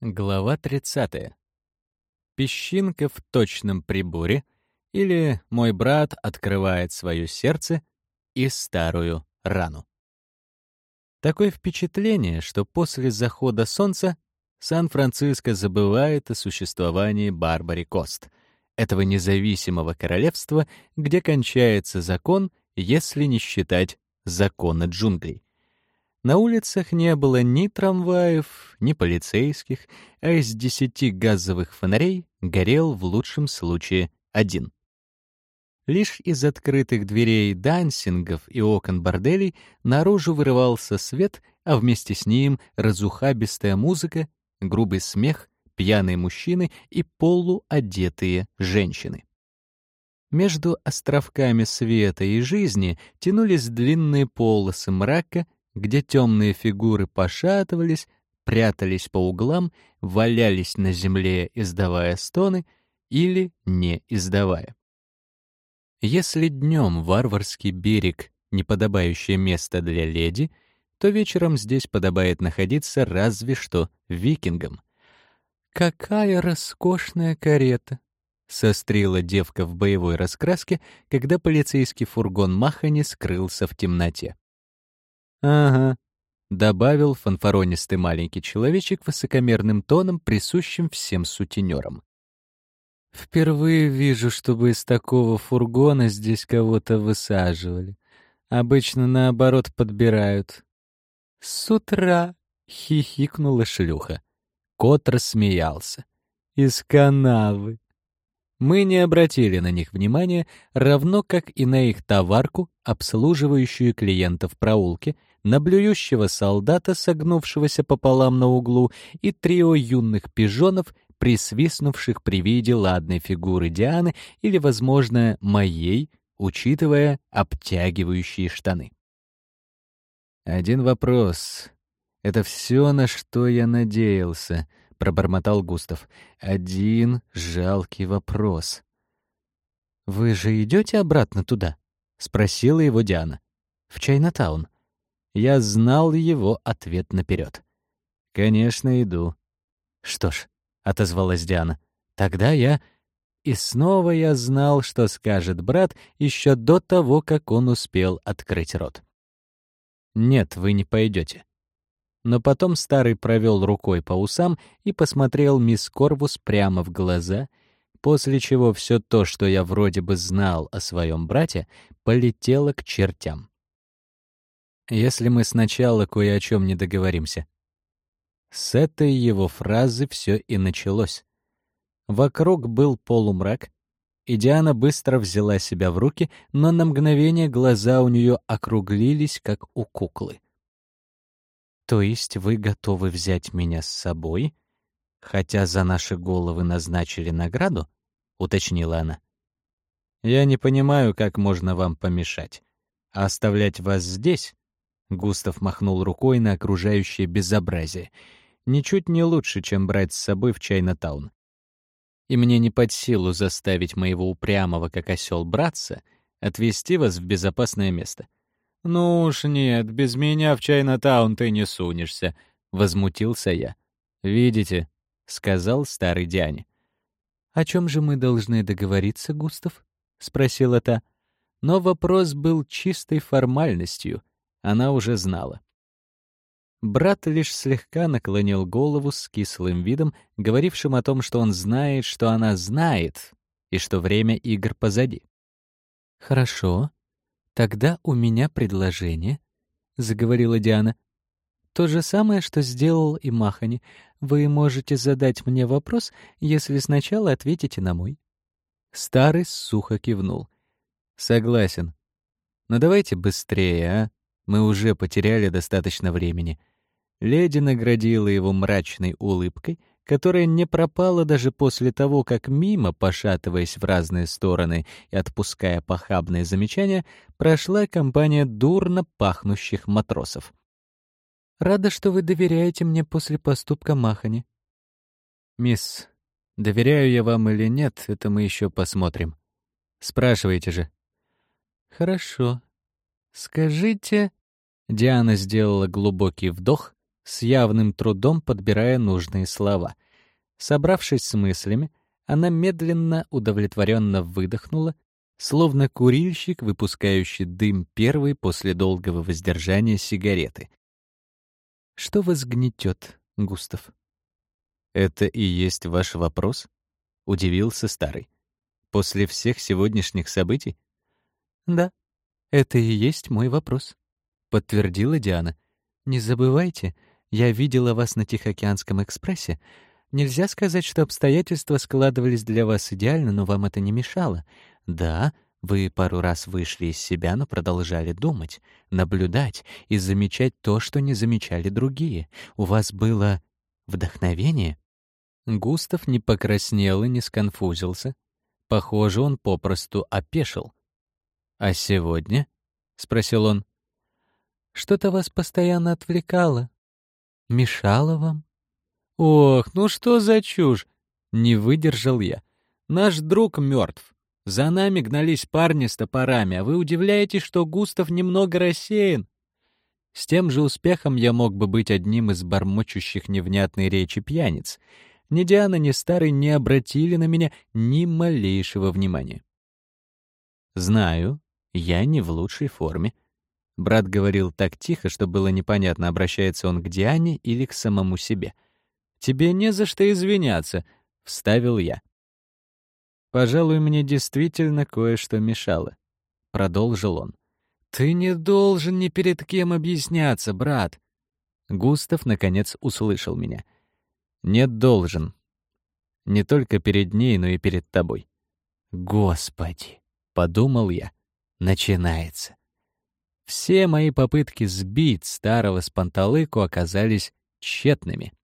Глава 30. Песчинка в точном приборе или мой брат открывает свое сердце и старую рану. Такое впечатление, что после захода солнца Сан-Франциско забывает о существовании Барбари Кост, этого независимого королевства, где кончается закон, если не считать закона джунглей. На улицах не было ни трамваев, ни полицейских, а из десяти газовых фонарей горел в лучшем случае один. Лишь из открытых дверей дансингов и окон борделей наружу вырывался свет, а вместе с ним разухабистая музыка, грубый смех, пьяные мужчины и полуодетые женщины. Между островками света и жизни тянулись длинные полосы мрака, где темные фигуры пошатывались, прятались по углам, валялись на земле, издавая стоны или не издавая. Если днем варварский берег — неподобающее место для леди, то вечером здесь подобает находиться разве что викингам. «Какая роскошная карета!» — сострила девка в боевой раскраске, когда полицейский фургон Махани скрылся в темноте. «Ага», — добавил фанфаронистый маленький человечек высокомерным тоном, присущим всем сутенерам. «Впервые вижу, чтобы из такого фургона здесь кого-то высаживали. Обычно, наоборот, подбирают». «С утра!» — хихикнула шлюха. Кот рассмеялся. «Из канавы!» Мы не обратили на них внимания, равно как и на их товарку, обслуживающую клиентов проулки, на блюющего солдата, согнувшегося пополам на углу, и трио юных пижонов, присвистнувших при виде ладной фигуры Дианы или, возможно, моей, учитывая обтягивающие штаны. «Один вопрос. Это все, на что я надеялся», — пробормотал Густав. «Один жалкий вопрос». «Вы же идете обратно туда?» — спросила его Диана. «В Чайнатаун». Я знал его ответ наперед. «Конечно, иду». «Что ж», — отозвалась Диана, — «тогда я...» И снова я знал, что скажет брат еще до того, как он успел открыть рот. «Нет, вы не пойдете». Но потом старый провел рукой по усам и посмотрел мисс Корвус прямо в глаза, после чего все то, что я вроде бы знал о своем брате, полетело к чертям если мы сначала кое о чем не договоримся. С этой его фразы все и началось. Вокруг был полумрак, и Диана быстро взяла себя в руки, но на мгновение глаза у нее округлились, как у куклы. «То есть вы готовы взять меня с собой, хотя за наши головы назначили награду?» — уточнила она. «Я не понимаю, как можно вам помешать. А оставлять вас здесь Густав махнул рукой на окружающее безобразие. Ничуть не лучше, чем брать с собой в Чайнатаун. И мне не под силу заставить моего упрямого, как осел, братца отвезти вас в безопасное место. «Ну уж нет, без меня в Чайнатаун ты не сунешься», — возмутился я. «Видите», — сказал старый Диане. «О чем же мы должны договориться, Густав?» — спросила та. Но вопрос был чистой формальностью она уже знала. Брат лишь слегка наклонил голову с кислым видом, говорившим о том, что он знает, что она знает, и что время игр позади. «Хорошо. Тогда у меня предложение», — заговорила Диана. «То же самое, что сделал и Махани. Вы можете задать мне вопрос, если сначала ответите на мой». Старый сухо кивнул. «Согласен. Но давайте быстрее, а? Мы уже потеряли достаточно времени. Леди наградила его мрачной улыбкой, которая не пропала даже после того, как мимо, пошатываясь в разные стороны и отпуская похабные замечания, прошла компания дурно пахнущих матросов. «Рада, что вы доверяете мне после поступка Махани». «Мисс, доверяю я вам или нет, это мы еще посмотрим. Спрашивайте же». «Хорошо. Скажите...» Диана сделала глубокий вдох, с явным трудом подбирая нужные слова. Собравшись с мыслями, она медленно, удовлетворенно выдохнула, словно курильщик, выпускающий дым первый после долгого воздержания сигареты. «Что вас гнетет, Густав?» «Это и есть ваш вопрос?» — удивился старый. «После всех сегодняшних событий?» «Да, это и есть мой вопрос», — подтвердила Диана. «Не забывайте, я видела вас на Тихоокеанском экспрессе. Нельзя сказать, что обстоятельства складывались для вас идеально, но вам это не мешало. Да, вы пару раз вышли из себя, но продолжали думать, наблюдать и замечать то, что не замечали другие. У вас было вдохновение. Густав не покраснел и не сконфузился. Похоже, он попросту опешил. «А сегодня?» — спросил он. «Что-то вас постоянно отвлекало. Мешало вам?» «Ох, ну что за чушь!» — не выдержал я. «Наш друг мертв. За нами гнались парни с топорами, а вы удивляетесь, что Густав немного рассеян. С тем же успехом я мог бы быть одним из бормочущих невнятной речи пьяниц. Ни Диана, ни Старый не обратили на меня ни малейшего внимания. Знаю, я не в лучшей форме. Брат говорил так тихо, что было непонятно, обращается он к Диане или к самому себе. «Тебе не за что извиняться», — вставил я. Пожалуй, мне действительно кое-что мешало. Продолжил он. Ты не должен ни перед кем объясняться, брат. Густав, наконец, услышал меня. Нет, должен. Не только перед ней, но и перед тобой. Господи, подумал я, начинается. Все мои попытки сбить старого с панталыку оказались тщетными.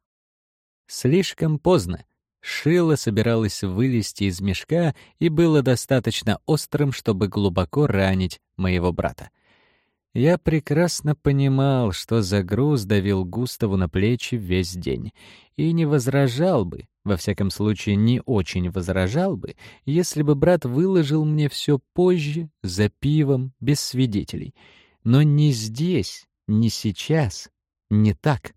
Слишком поздно. Шило собиралось вылезти из мешка и было достаточно острым, чтобы глубоко ранить моего брата. Я прекрасно понимал, что за груз давил Густаву на плечи весь день, и не возражал бы, во всяком случае не очень возражал бы, если бы брат выложил мне все позже, за пивом, без свидетелей. Но не здесь, не сейчас, не так.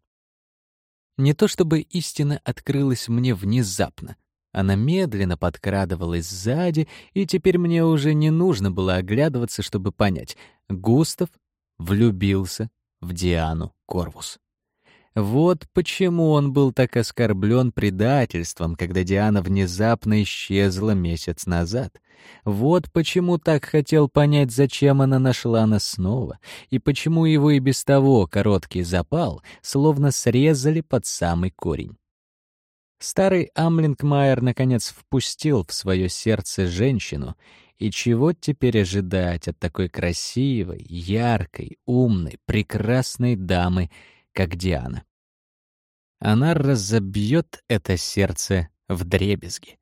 Не то чтобы истина открылась мне внезапно. Она медленно подкрадывалась сзади, и теперь мне уже не нужно было оглядываться, чтобы понять. Густав влюбился в Диану Корвус. Вот почему он был так оскорблен предательством, когда Диана внезапно исчезла месяц назад. Вот почему так хотел понять, зачем она нашла нас снова, и почему его и без того короткий запал словно срезали под самый корень. Старый Амлингмайер наконец впустил в свое сердце женщину, и чего теперь ожидать от такой красивой, яркой, умной, прекрасной дамы, как Диана? она разобьет это сердце в дребезги.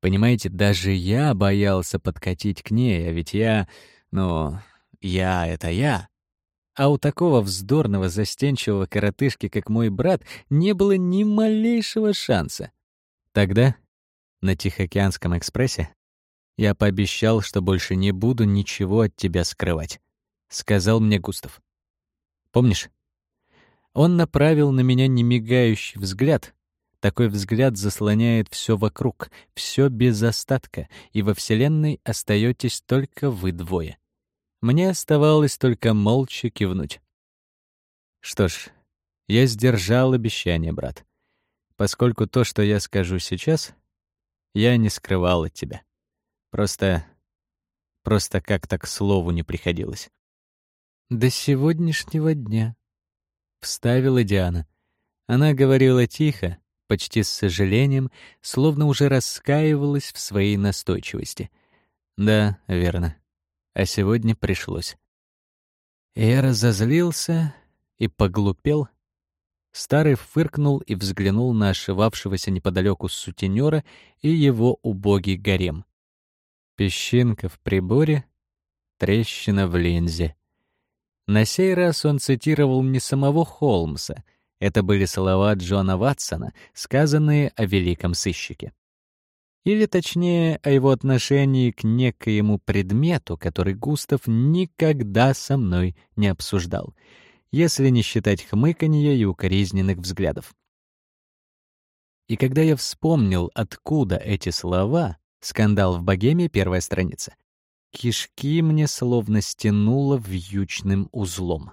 Понимаете, даже я боялся подкатить к ней, а ведь я, ну, я — это я. А у такого вздорного, застенчивого коротышки, как мой брат, не было ни малейшего шанса. Тогда, на Тихоокеанском экспрессе, я пообещал, что больше не буду ничего от тебя скрывать, — сказал мне Густав. Помнишь? Он направил на меня немигающий взгляд. Такой взгляд заслоняет все вокруг, все без остатка, и во Вселенной остаетесь только вы двое. Мне оставалось только молча кивнуть. Что ж, я сдержал обещание, брат. Поскольку то, что я скажу сейчас, я не скрывал от тебя. Просто... просто как-то к слову не приходилось. До сегодняшнего дня, — вставила Диана. Она говорила тихо, почти с сожалением, словно уже раскаивалась в своей настойчивости. «Да, верно. А сегодня пришлось». Я разозлился и поглупел. Старый фыркнул и взглянул на ошивавшегося неподалеку сутенера и его убогий гарем. Песчинка в приборе, трещина в линзе. На сей раз он цитировал не самого Холмса. Это были слова Джона Ватсона, сказанные о великом сыщике. Или, точнее, о его отношении к некоему предмету, который Густав никогда со мной не обсуждал. если не считать хмыканья и укоризненных взглядов. И когда я вспомнил, откуда эти слова, скандал в богеме, первая страница, кишки мне словно стянуло вьючным узлом.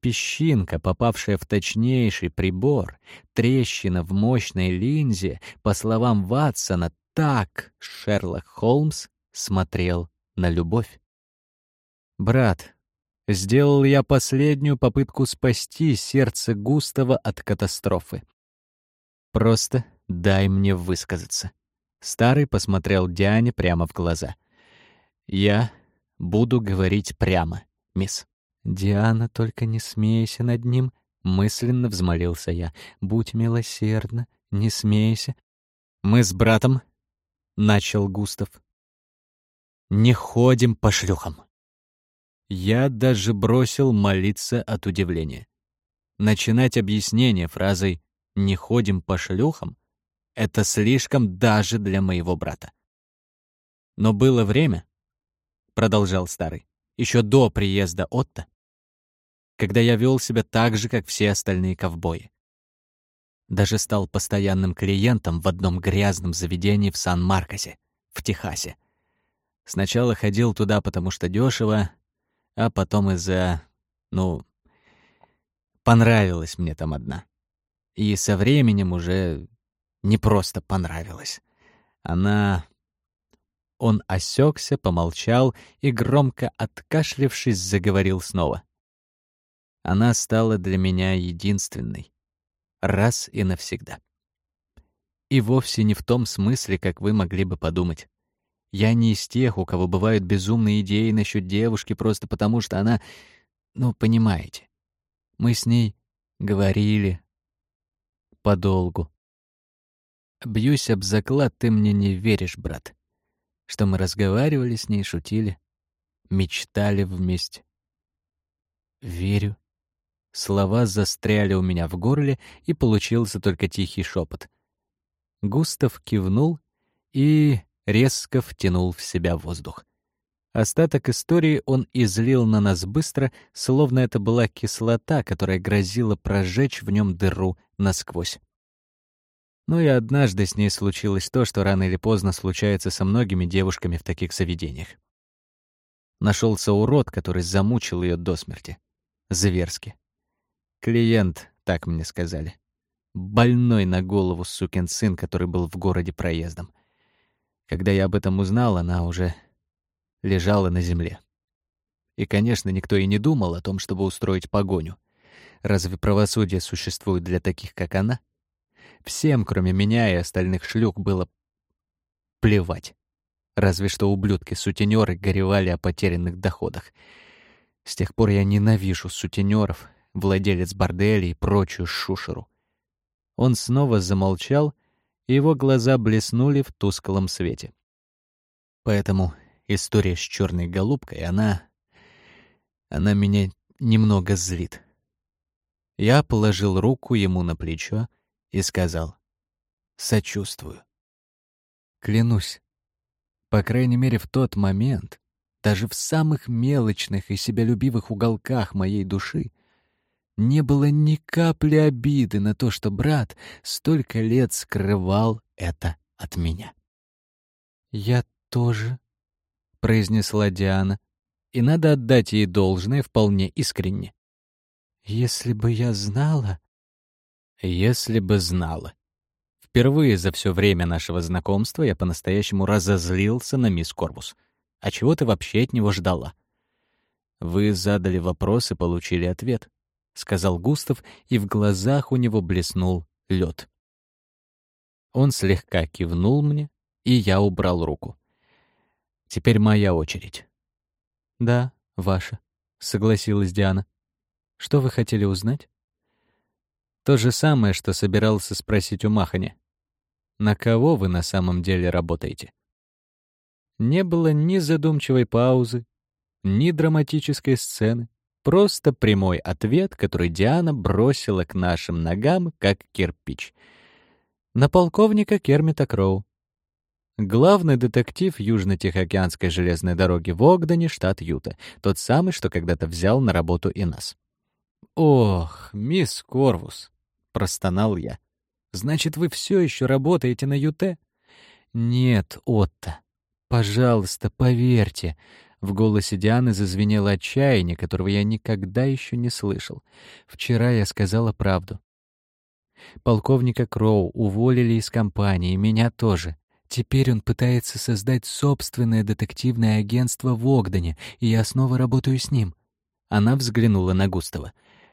Песчинка, попавшая в точнейший прибор, трещина в мощной линзе, по словам Ватсона, так Шерлок Холмс смотрел на любовь. «Брат, сделал я последнюю попытку спасти сердце Густава от катастрофы. Просто дай мне высказаться». Старый посмотрел Диане прямо в глаза. «Я буду говорить прямо, мисс». «Диана, только не смейся над ним», — мысленно взмолился я. «Будь милосердна, не смейся». «Мы с братом», — начал Густав, — «не ходим по шлюхам». Я даже бросил молиться от удивления. Начинать объяснение фразой «не ходим по шлюхам» — это слишком даже для моего брата. Но было время, — продолжал старый, — еще до приезда Отто, когда я вел себя так же, как все остальные ковбои. Даже стал постоянным клиентом в одном грязном заведении в Сан-Маркосе, в Техасе. Сначала ходил туда, потому что дешево, а потом из-за... ну... Понравилась мне там одна. И со временем уже не просто понравилась. Она... Он осекся, помолчал и, громко откашлившись, заговорил снова. Она стала для меня единственной. Раз и навсегда. И вовсе не в том смысле, как вы могли бы подумать. Я не из тех, у кого бывают безумные идеи насчет девушки просто потому, что она... Ну, понимаете. Мы с ней говорили подолгу. Бьюсь об заклад, ты мне не веришь, брат. Что мы разговаривали с ней, шутили, мечтали вместе. Верю. Слова застряли у меня в горле, и получился только тихий шепот. Густав кивнул и резко втянул в себя воздух. Остаток истории он излил на нас быстро, словно это была кислота, которая грозила прожечь в нем дыру насквозь. Ну и однажды с ней случилось то, что рано или поздно случается со многими девушками в таких заведениях. Нашелся урод, который замучил ее до смерти. Зверски. Клиент, так мне сказали. Больной на голову сукин сын, который был в городе проездом. Когда я об этом узнал, она уже лежала на земле. И, конечно, никто и не думал о том, чтобы устроить погоню. Разве правосудие существует для таких, как она? Всем, кроме меня и остальных шлюх, было плевать. Разве что ублюдки-сутенеры горевали о потерянных доходах. С тех пор я ненавижу сутенеров владелец борделя и прочую шушеру. Он снова замолчал, и его глаза блеснули в тусклом свете. Поэтому история с черной голубкой, она... она меня немного злит. Я положил руку ему на плечо и сказал «Сочувствую». Клянусь, по крайней мере в тот момент, даже в самых мелочных и себялюбивых уголках моей души, не было ни капли обиды на то, что брат столько лет скрывал это от меня. «Я тоже», — произнесла Диана, и надо отдать ей должное вполне искренне. «Если бы я знала...» «Если бы знала». Впервые за все время нашего знакомства я по-настоящему разозлился на мисс Корбус. А чего ты вообще от него ждала? Вы задали вопрос и получили ответ. — сказал Густав, и в глазах у него блеснул лед. Он слегка кивнул мне, и я убрал руку. «Теперь моя очередь». «Да, ваша», — согласилась Диана. «Что вы хотели узнать?» «То же самое, что собирался спросить у Махани. На кого вы на самом деле работаете?» Не было ни задумчивой паузы, ни драматической сцены. Просто прямой ответ, который Диана бросила к нашим ногам, как кирпич. На полковника Кермита Кроу. Главный детектив Южно-Тихоокеанской железной дороги в Огдене, штат Юта. Тот самый, что когда-то взял на работу и нас. «Ох, мисс Корвус!» — простонал я. «Значит, вы все еще работаете на ЮТ?» «Нет, Отто, пожалуйста, поверьте». В голосе Дианы зазвенело отчаяние, которого я никогда еще не слышал. Вчера я сказала правду. Полковника Кроу уволили из компании, меня тоже. Теперь он пытается создать собственное детективное агентство в Огдене, и я снова работаю с ним. Она взглянула на Густава.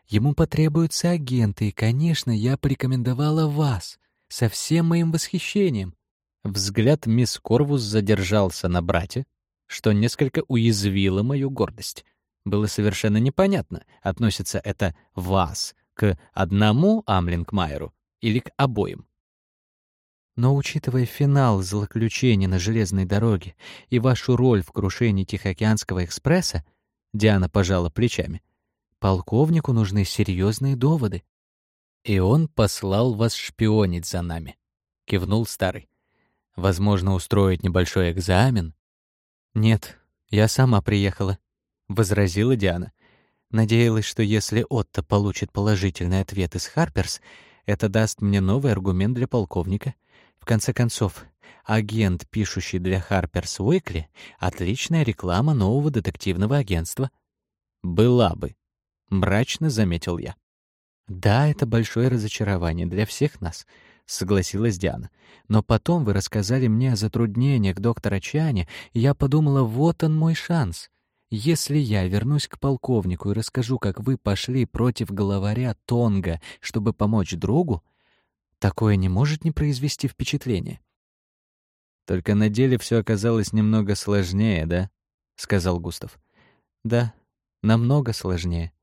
Ему потребуются агенты, и, конечно, я порекомендовала вас. Со всем моим восхищением. Взгляд мисс Корвус задержался на брате, что несколько уязвило мою гордость. Было совершенно непонятно, относится это «вас» к одному Амлингмайеру или к обоим. Но учитывая финал злоключения на железной дороге и вашу роль в крушении Тихоокеанского экспресса, Диана пожала плечами, полковнику нужны серьезные доводы. И он послал вас шпионить за нами, кивнул старый. Возможно, устроить небольшой экзамен. Нет, я сама приехала, возразила Диана. Надеялась, что если Отто получит положительный ответ из Харперс, это даст мне новый аргумент для полковника — в конце концов, агент, пишущий для Harper's Weekly, отличная реклама нового детективного агентства. Была бы, мрачно заметил я. Да, это большое разочарование для всех нас, согласилась Диана. Но потом вы рассказали мне о затруднениях доктора Чани, и я подумала, вот он мой шанс. Если я вернусь к полковнику и расскажу, как вы пошли против главаря Тонга, чтобы помочь другу, Такое не может не произвести впечатление. Только на деле все оказалось немного сложнее, да? сказал Густав. Да, намного сложнее.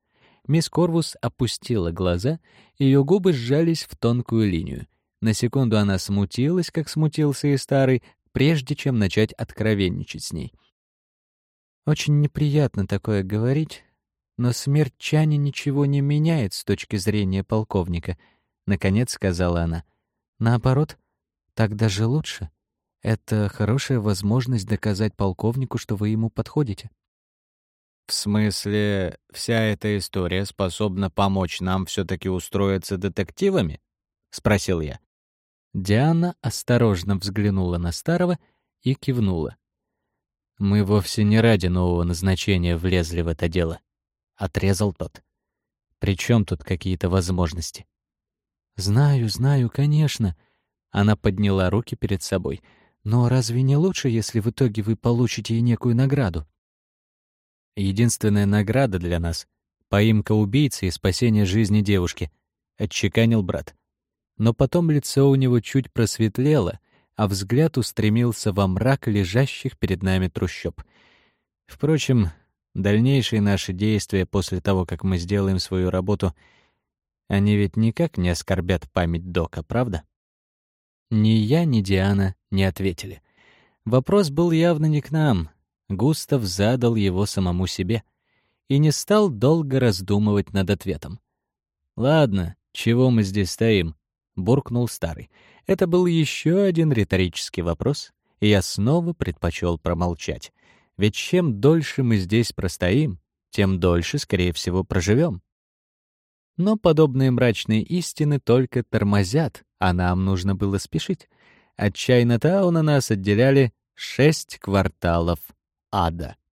Мисс Корвус опустила глаза, ее губы сжались в тонкую линию. На секунду она смутилась, как смутился и старый, прежде чем начать откровенничать с ней. Очень неприятно такое говорить, но смерть Чани ничего не меняет с точки зрения полковника —— наконец сказала она. «Наоборот, так даже лучше. Это хорошая возможность доказать полковнику, что вы ему подходите». «В смысле, вся эта история способна помочь нам все таки устроиться детективами?» — спросил я. Диана осторожно взглянула на старого и кивнула. «Мы вовсе не ради нового назначения влезли в это дело», — отрезал тот. «При тут какие-то возможности?» «Знаю, знаю, конечно». Она подняла руки перед собой. «Но разве не лучше, если в итоге вы получите и некую награду?» «Единственная награда для нас — поимка убийцы и спасение жизни девушки», — отчеканил брат. Но потом лицо у него чуть просветлело, а взгляд устремился во мрак лежащих перед нами трущоб. Впрочем, дальнейшие наши действия после того, как мы сделаем свою работу — они ведь никак не оскорбят память Дока, правда? Ни я, ни Диана не ответили. Вопрос был явно не к нам. Густав задал его самому себе и не стал долго раздумывать над ответом. «Ладно, чего мы здесь стоим?» — буркнул старый. Это был еще один риторический вопрос, и я снова предпочел промолчать. Ведь чем дольше мы здесь простоим, тем дольше, скорее всего, проживем. Но подобные мрачные истины только тормозят, а нам нужно было спешить. От Чайна-тауна нас отделяли шесть кварталов odd